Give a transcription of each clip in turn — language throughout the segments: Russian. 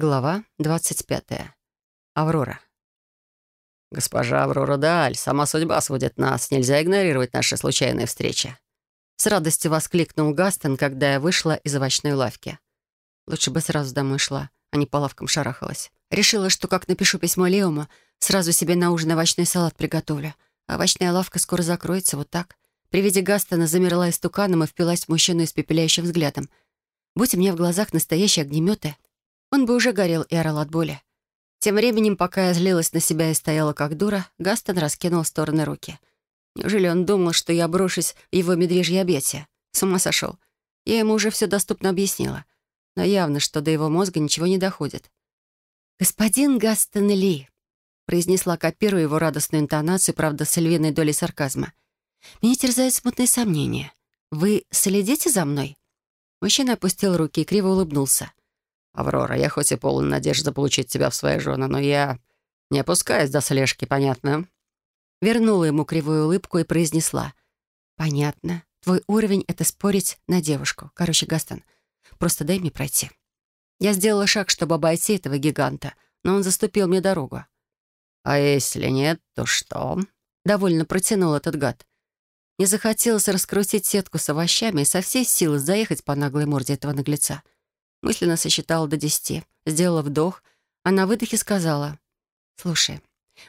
Глава 25. Аврора. «Госпожа Аврора Даль, сама судьба сводит нас. Нельзя игнорировать наши случайные встречи». С радостью воскликнул Гастон, когда я вышла из овощной лавки. Лучше бы сразу домой шла, а не по лавкам шарахалась. Решила, что как напишу письмо Леому, сразу себе на ужин овощной салат приготовлю. Овощная лавка скоро закроется, вот так. При виде Гастона замерла истуканом и впилась в мужчину испепеляющим взглядом. Будь у меня в глазах настоящие огнеметы, он бы уже горел и орал от боли. Тем временем, пока я злилась на себя и стояла как дура, Гастон раскинул в стороны руки. Неужели он думал, что я брошусь в его медвежье объятия? С ума сошел. Я ему уже все доступно объяснила. Но явно, что до его мозга ничего не доходит. «Господин Гастон Ли», — произнесла, копируя его радостную интонацию, правда, с львиной долей сарказма. «Меня терзают смутные сомнения. Вы следите за мной?» Мужчина опустил руки и криво улыбнулся. «Аврора, я хоть и полон надежды получить тебя в свои жены, но я не опускаюсь до слежки, понятно?» Вернула ему кривую улыбку и произнесла. «Понятно. Твой уровень — это спорить на девушку. Короче, Гастон, просто дай мне пройти». Я сделала шаг, чтобы обойти этого гиганта, но он заступил мне дорогу. «А если нет, то что?» Довольно протянул этот гад. Мне захотелось раскрутить сетку с овощами и со всей силы заехать по наглой морде этого наглеца. Мысленно сосчитала до десяти, сделала вдох, а на выдохе сказала. «Слушай,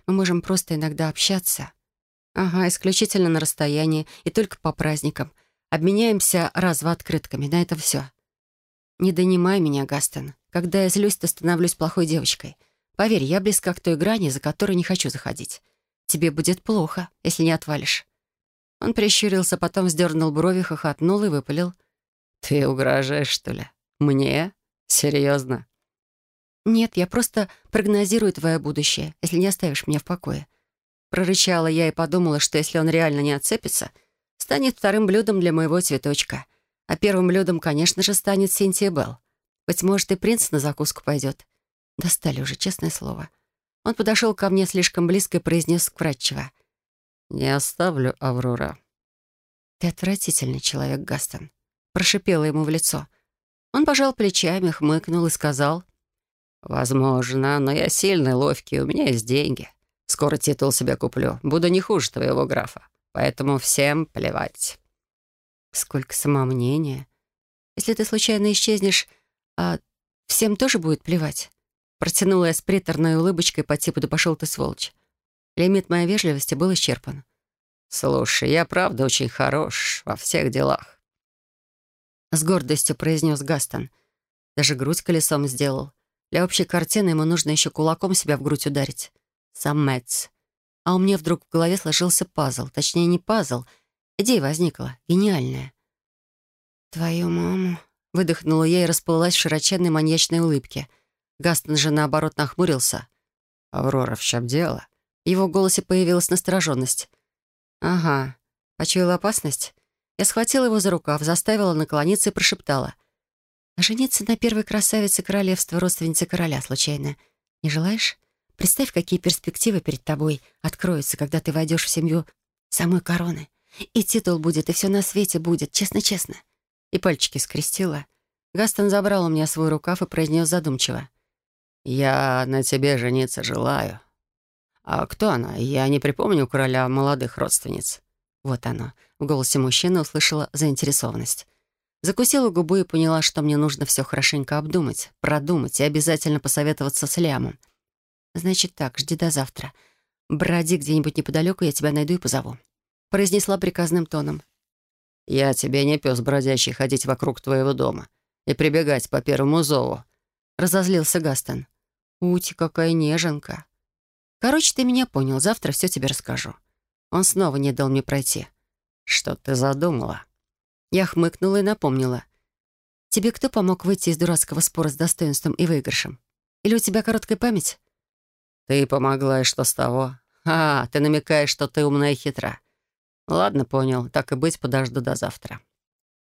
мы можем просто иногда общаться». «Ага, исключительно на расстоянии и только по праздникам. Обменяемся разво открытками, на этом все». «Не донимай меня, Гастон. Когда я злюсь, то становлюсь плохой девочкой. Поверь, я близка к той грани, за которую не хочу заходить. Тебе будет плохо, если не отвалишь». Он прищурился, потом вздернул брови, хохотнул и выпалил. «Ты угрожаешь, что ли?» «Мне? Серьезно?» «Нет, я просто прогнозирую твое будущее, если не оставишь меня в покое». Прорычала я и подумала, что если он реально не отцепится, станет вторым блюдом для моего цветочка. А первым блюдом, конечно же, станет Синтия Белл. Быть может, и принц на закуску пойдет. Достали уже, честное слово. Он подошел ко мне слишком близко и произнес вкратчиво. «Не оставлю, Аврора». «Ты отвратительный человек, Гастон», — прошипела ему в лицо. Он пожал плечами, хмыкнул и сказал. «Возможно, но я сильный, ловкий, у меня есть деньги. Скоро титул себе куплю. Буду не хуже твоего графа. Поэтому всем плевать». «Сколько самомнения. Если ты случайно исчезнешь, а всем тоже будет плевать?» Протянула я с приторной улыбочкой по типу «Да пошел ты, сволочь». Лимит моей вежливости был исчерпан. «Слушай, я правда очень хорош во всех делах. С гордостью произнес Гастон. Даже грудь колесом сделал. Для общей картины ему нужно еще кулаком себя в грудь ударить. Сам Мэтс. А у меня вдруг в голове сложился пазл. Точнее, не пазл. Идея возникла. Гениальная. «Твою маму...» — выдохнула я и расплылась в широченной маньячной улыбке. Гастон же, наоборот, нахмурился. «Аврора, в чем дело?» В его голосе появилась настороженность. «Ага. Почуяла опасность? Я схватила его за рукав, заставила наклониться и прошептала. «А жениться на первой красавице королевства, родственнице короля, случайно, не желаешь? Представь, какие перспективы перед тобой откроются, когда ты войдешь в семью самой короны. И титул будет, и все на свете будет, честно-честно». И пальчики скрестила. Гастон забрал у меня свой рукав и произнес задумчиво. «Я на тебе жениться желаю». «А кто она? Я не припомню короля молодых родственниц». Вот оно. В голосе мужчины услышала заинтересованность. Закусила губу и поняла, что мне нужно все хорошенько обдумать, продумать и обязательно посоветоваться с Лямом. «Значит так, жди до завтра. Броди где-нибудь неподалеку, я тебя найду и позову», — произнесла приказным тоном. «Я тебе не пес бродячий ходить вокруг твоего дома и прибегать по первому зову», — разозлился Гастон. «Ути, какая неженка!» «Короче, ты меня понял, завтра все тебе расскажу». Он снова не дал мне пройти. «Что ты задумала?» Я хмыкнула и напомнила. «Тебе кто помог выйти из дурацкого спора с достоинством и выигрышем? Или у тебя короткая память?» «Ты помогла, и что с того? А, ты намекаешь, что ты умная и хитра. Ладно, понял. Так и быть, подожду до завтра».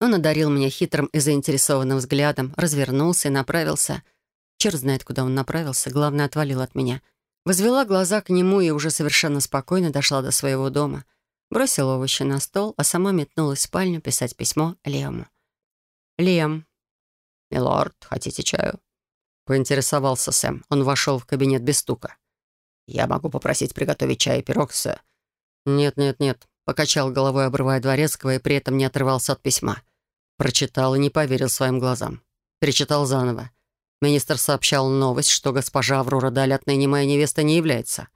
Он одарил меня хитрым и заинтересованным взглядом, развернулся и направился. Черт знает, куда он направился, главное, отвалил от меня — Возвела глаза к нему и уже совершенно спокойно дошла до своего дома. Бросила овощи на стол, а сама метнулась в спальню писать письмо Лему. «Лем». «Милорд, хотите чаю?» Поинтересовался Сэм. Он вошел в кабинет без стука. «Я могу попросить приготовить чай и пирог с...» «Нет, нет, нет», — покачал головой, обрывая Дворецкого, и при этом не отрывался от письма. Прочитал и не поверил своим глазам. Перечитал заново. Министр сообщал новость, что госпожа Аврора Даль отныне моя невеста не является.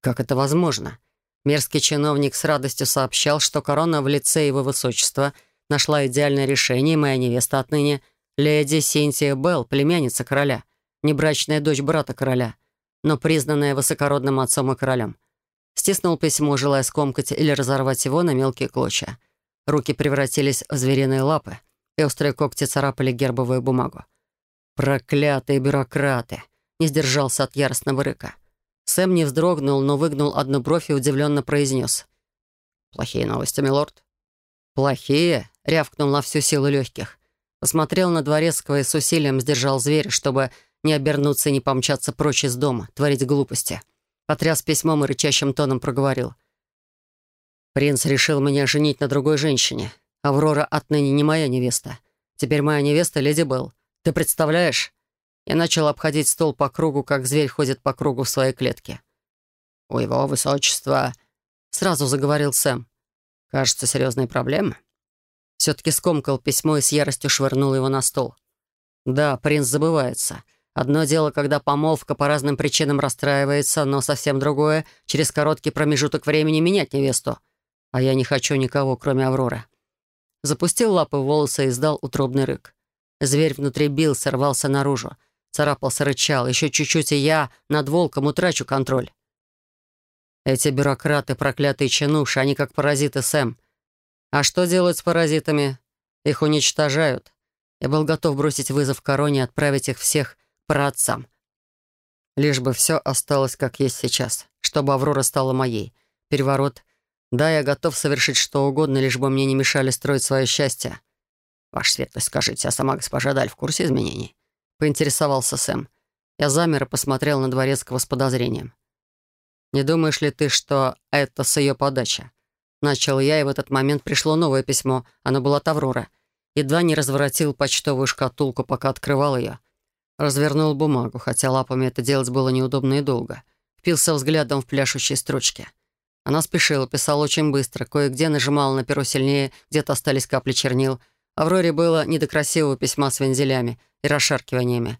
Как это возможно? Мерзкий чиновник с радостью сообщал, что корона в лице его высочества нашла идеальное решение, и моя невеста отныне — леди Синтия Белл, племянница короля, небрачная дочь брата короля, но признанная высокородным отцом и королем. Стиснул письмо, желая скомкать или разорвать его на мелкие клочья. Руки превратились в звериные лапы, и острые когти царапали гербовую бумагу. «Проклятые бюрократы!» — не сдержался от яростного рыка. Сэм не вздрогнул, но выгнул одну бровь и удивленно произнес. «Плохие новости, милорд?» «Плохие?» — рявкнул на всю силу легких. Посмотрел на Дворецкого и с усилием сдержал зверь, чтобы не обернуться и не помчаться прочь из дома, творить глупости. Потряс письмом и рычащим тоном проговорил. «Принц решил меня женить на другой женщине. Аврора отныне не моя невеста. Теперь моя невеста — леди Белл. Ты представляешь? Я начал обходить стол по кругу, как зверь ходит по кругу в своей клетке. «У его высочества...» — сразу заговорил Сэм. «Кажется, серьезные проблемы». Все-таки скомкал письмо и с яростью швырнул его на стол. «Да, принц забывается. Одно дело, когда помолвка по разным причинам расстраивается, но совсем другое — через короткий промежуток времени менять невесту. А я не хочу никого, кроме Авроры». Запустил лапы в волосы и издал утробный рык. Зверь внутри бил, сорвался наружу. Царапался, рычал. Еще чуть-чуть, и я над волком утрачу контроль. Эти бюрократы, проклятые чинуши, они как паразиты, Сэм. А что делают с паразитами? Их уничтожают. Я был готов бросить вызов короне и отправить их всех по отцам. Лишь бы все осталось, как есть сейчас. Чтобы Аврора стала моей. Переворот. Да, я готов совершить что угодно, лишь бы мне не мешали строить свое счастье. «Ваша светлость, скажите, а сама госпожа Даль в курсе изменений?» — поинтересовался Сэм. Я замер и посмотрел на Дворецкого с подозрением. «Не думаешь ли ты, что это с ее подачи?» Начал я, и в этот момент пришло новое письмо. Оно было от Авроры. Едва не разворотил почтовую шкатулку, пока открывал ее. Развернул бумагу, хотя лапами это делать было неудобно и долго. Впился взглядом в пляшущие строчки. Она спешила, писала очень быстро, кое-где нажимала на перо сильнее, где-то остались капли чернил — Авроре было не до красивого письма с вензелями и расшаркиваниями.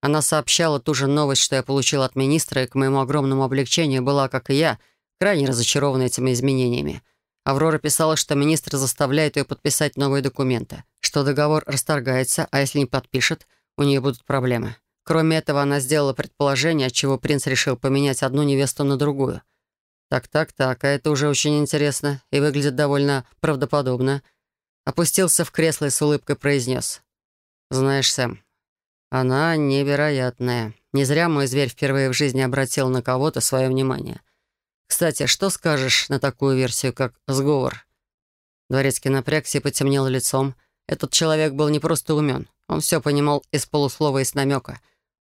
Она сообщала ту же новость, что я получил от министра, и к моему огромному облегчению была, как и я, крайне разочарована этими изменениями. Аврора писала, что министр заставляет ее подписать новые документы, что договор расторгается, а если не подпишет, у нее будут проблемы. Кроме этого, она сделала предположение, отчего принц решил поменять одну невесту на другую. Так-так-так, а это уже очень интересно и выглядит довольно правдоподобно — Опустился в кресло и с улыбкой произнес. «Знаешь, Сэм, она невероятная. Не зря мой зверь впервые в жизни обратил на кого-то свое внимание. Кстати, что скажешь на такую версию, как сговор?» Дворецкий напрягся и потемнел лицом. Этот человек был не просто умен. Он все понимал из полуслова и с намека.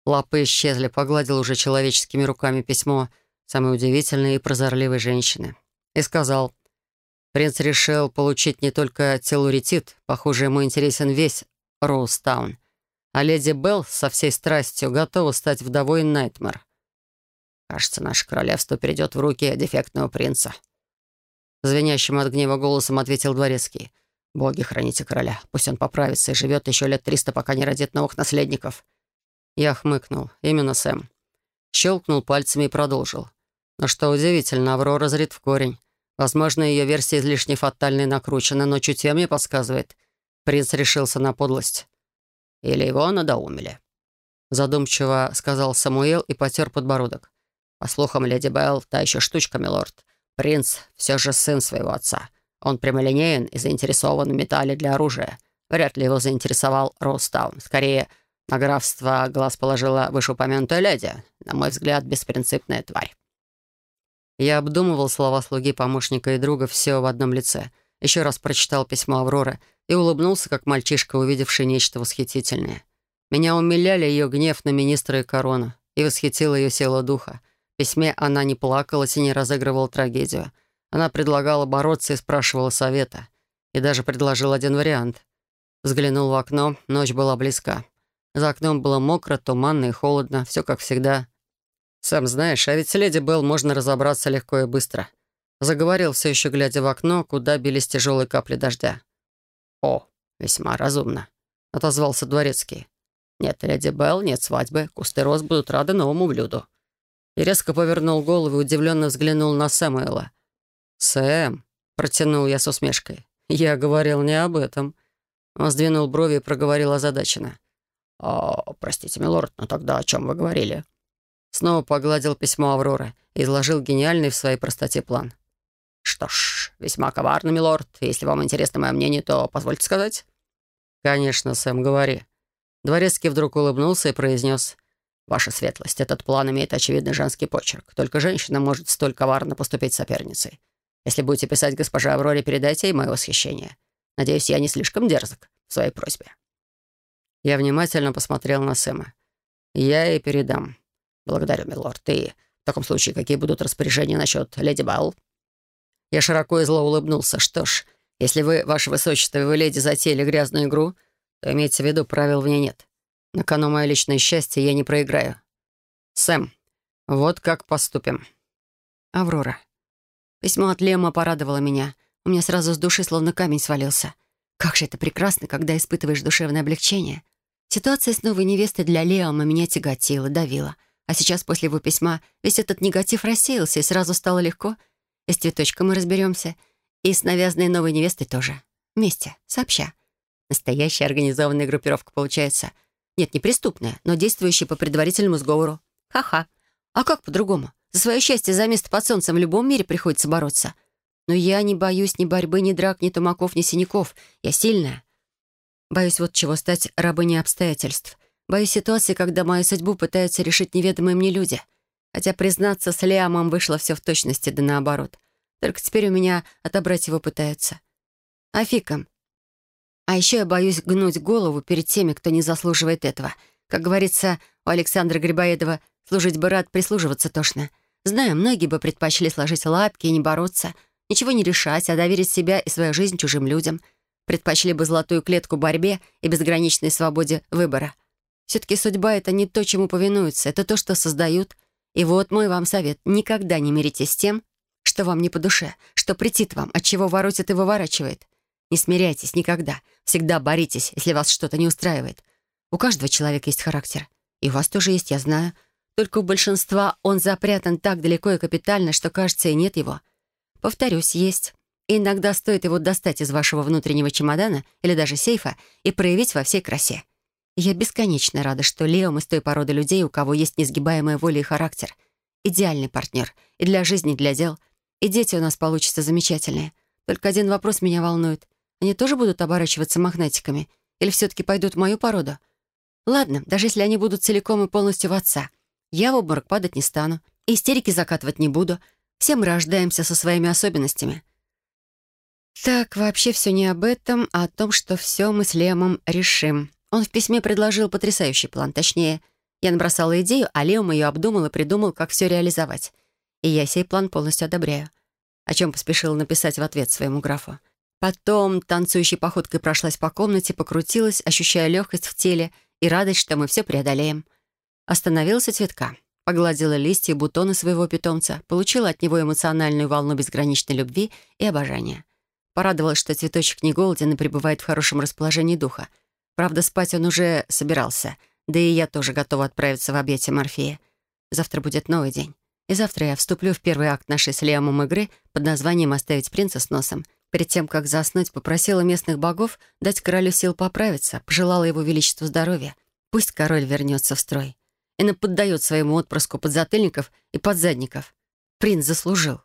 Лапы исчезли, погладил уже человеческими руками письмо самой удивительной и прозорливой женщины. И сказал, Принц решил получить не только телуритит, похоже, ему интересен весь Роустаун. А леди Белл со всей страстью готова стать вдовой Найтмер. Кажется, наше королевство перейдет в руки дефектного принца. Звенящим от гнева голосом ответил дворецкий. «Боги, храните короля. Пусть он поправится и живет еще лет триста, пока не родит новых наследников». Я хмыкнул. Именно Сэм. Щелкнул пальцами и продолжил. Но что удивительно, Аврора зрит в корень. Возможно, ее версия излишне фатальна и накручена, но чутье мне подсказывает. Принц решился на подлость. Или его надоумили. Задумчиво сказал Самуэл и потер подбородок. По слухам, леди Белл, та еще штучка, милорд. Принц все же сын своего отца. Он прямолинеен и заинтересован в металле для оружия. Вряд ли его заинтересовал Роустаун. Скорее, на графство глаз положила вышеупомянутая леди. На мой взгляд, беспринципная тварь. Я обдумывал слова слуги, помощника и друга все в одном лице. Еще раз прочитал письмо Авроры и улыбнулся, как мальчишка, увидевший нечто восхитительное. Меня умиляли ее гнев на министра и корону, и восхитила ее сила духа. В письме она не плакалась и не разыгрывала трагедию. Она предлагала бороться и спрашивала совета. И даже предложил один вариант. Взглянул в окно, ночь была близка. За окном было мокро, туманно и холодно, все как всегда. Сам знаешь, а ведь с леди Белл можно разобраться легко и быстро. Заговорил все еще, глядя в окно, куда бились тяжелые капли дождя. «О, весьма разумно», — отозвался дворецкий. «Нет, леди Белл, нет свадьбы. Кусты роз будут рады новому блюду». И резко повернул голову и удивленно взглянул на Сэмуэла. «Сэм», — протянул я с усмешкой. «Я говорил не об этом». Он сдвинул брови и проговорил озадаченно. «О, простите, милорд, но тогда о чем вы говорили?» Снова погладил письмо Авроры и изложил гениальный в своей простоте план. «Что ж, весьма коварно, милорд. Если вам интересно мое мнение, то позвольте сказать». «Конечно, Сэм, говори». Дворецкий вдруг улыбнулся и произнес. «Ваша светлость, этот план имеет очевидный женский почерк. Только женщина может столь коварно поступить с соперницей. Если будете писать госпоже Авроре, передайте ей мое восхищение. Надеюсь, я не слишком дерзок в своей просьбе». Я внимательно посмотрел на Сэма. «Я ей передам». «Благодарю, милорд. И в таком случае какие будут распоряжения насчет леди Балл?» Я широко и зло улыбнулся. «Что ж, если вы, ваше высочество, и вы, леди, затеяли грязную игру, то имейте в виду, правил в ней нет. На кону мое личное счастье я не проиграю. Сэм, вот как поступим». «Аврора». Письмо от Лема порадовало меня. У меня сразу с души словно камень свалился. Как же это прекрасно, когда испытываешь душевное облегчение. Ситуация с новой невестой для Леома меня тяготила, давила. А сейчас, после его письма, весь этот негатив рассеялся, и сразу стало легко. И с цветочком мы разберемся. И с навязанной новой невестой тоже. Вместе, сообща. Настоящая организованная группировка получается. Нет, не преступная, но действующая по предварительному сговору. Ха-ха. А как по-другому? За свое счастье, за место под солнцем в любом мире приходится бороться. Но я не боюсь ни борьбы, ни драк, ни тумаков, ни синяков. Я сильная. Боюсь вот чего стать рабыней обстоятельств. Боюсь ситуации, когда мою судьбу пытаются решить неведомые мне люди. Хотя, признаться, с Лиамом вышло все в точности, да наоборот. Только теперь у меня отобрать его пытаются. А. А еще я боюсь гнуть голову перед теми, кто не заслуживает этого. Как говорится у Александра Грибоедова, служить бы рад, прислуживаться тошно. Знаю, многие бы предпочли сложить лапки и не бороться — Ничего не решать, а доверить себя и свою жизнь чужим людям. Предпочли бы золотую клетку борьбе и безграничной свободе выбора. Все-таки судьба — это не то, чему повинуются, это то, что создают. И вот мой вам совет. Никогда не миритесь с тем, что вам не по душе, что претит вам, от чего воротит и выворачивает. Не смиряйтесь никогда. Всегда боритесь, если вас что-то не устраивает. У каждого человека есть характер. И у вас тоже есть, я знаю. Только у большинства он запрятан так далеко и капитально, что, кажется, и нет его. Повторюсь, есть. И иногда стоит его достать из вашего внутреннего чемодана или даже сейфа и проявить во всей красе. Я бесконечно рада, что Лео из той породы людей, у кого есть несгибаемая воля и характер. Идеальный партнер. И для жизни, и для дел. И дети у нас получатся замечательные. Только один вопрос меня волнует. Они тоже будут оборачиваться мохнатиками? Или все-таки пойдут в мою породу? Ладно, даже если они будут целиком и полностью в отца. Я в обморок падать не стану. Истерики закатывать не буду — все мы рождаемся со своими особенностями. Так, вообще все не об этом, а о том, что все мы с Лемом решим. Он в письме предложил потрясающий план. Точнее, я набросала идею, а Леом ее обдумал и придумал, как все реализовать. И я сей план полностью одобряю. О чем поспешила написать в ответ своему графу. Потом танцующей походкой прошлась по комнате, покрутилась, ощущая легкость в теле и радость, что мы все преодолеем. Остановилась у цветка. Погладила листья и бутоны своего питомца, получила от него эмоциональную волну безграничной любви и обожания. Порадовалась, что цветочек не голоден и пребывает в хорошем расположении духа. Правда, спать он уже собирался, да и я тоже готова отправиться в объятия Морфея. Завтра будет новый день. И завтра я вступлю в первый акт нашей с Лиамом игры под названием «Оставить принца с носом». Перед тем, как заснуть, попросила местных богов дать королю сил поправиться, пожелала его величеству здоровья. Пусть король вернется в строй и наподдает своему отпрыску подзатыльников и подзадников. Принц заслужил.